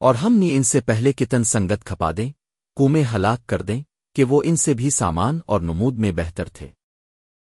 اور ہم نے ان سے پہلے کتن سنگت کھپا دیں، کومیں ہلاک کر دیں کہ وہ ان سے بھی سامان اور نمود میں بہتر تھے۔